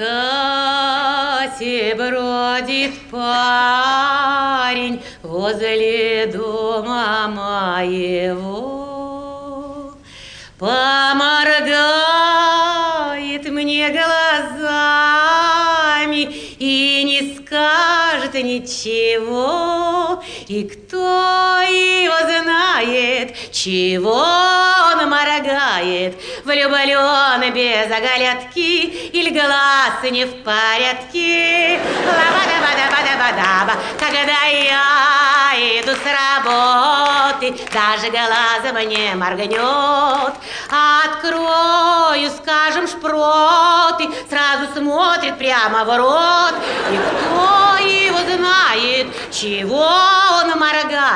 закате бродит парень возле дома моего. Поморгает мне глазами и не скажет ничего. И кто его знает, чего он моргает, влюблен без оголятки или глаз не в порядке. Лаба-да-ба-да-ба-да-ба-даба, когда я иду с работы, даже глазом не моргнет. Открою, скажем, шпроты, сразу смотрит прямо в рот. И кто его знает, чего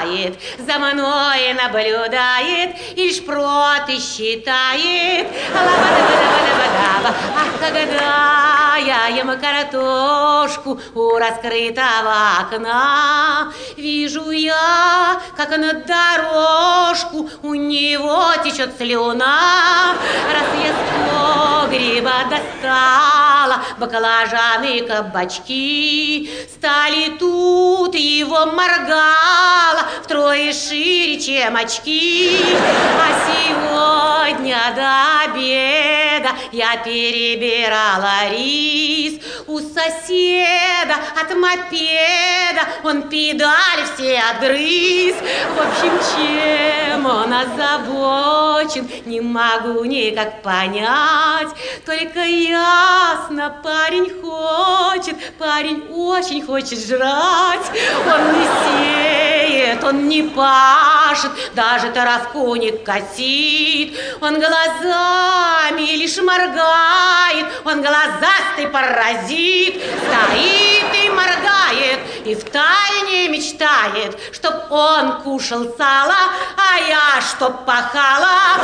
моргает, за мной наблюдает, и шпроты считает. Ах, когда я ем картошку у раскрытого окна, вижу я, как на дорожку у него течет слюна. Раз я с погреба достала баклажаны и кабачки, стали тут его моргала втрое шире, чем очки. А сегодня до обеда я перебирала рис у соседа от мопеда. Он педали все отгрыз. В общем, чем он озабочен, не могу никак понять. Только ясно, парень хочет, парень очень хочет жрать. Он не сеет, он не пашет, даже таровку не косит. Он глазами лишь моргает, он глазастый паразит. Стоит и моргает, и втайне мечтает, чтоб он кушал сало, а я чтоб пахала.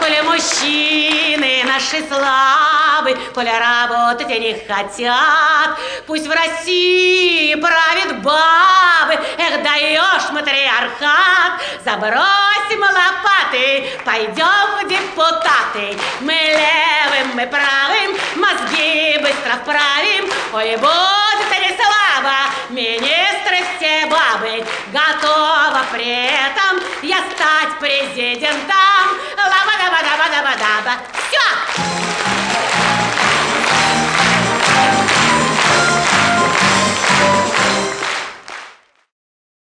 Коли мужчины наши слабы, коли работать они хотят, пусть в России эх, даешь матриархат, забросим лопаты, пойдем в депутаты, мы левым, мы правым, мозги быстро вправим, ой, будет ли слава, министры все бабы, готова при этом я стать президентом,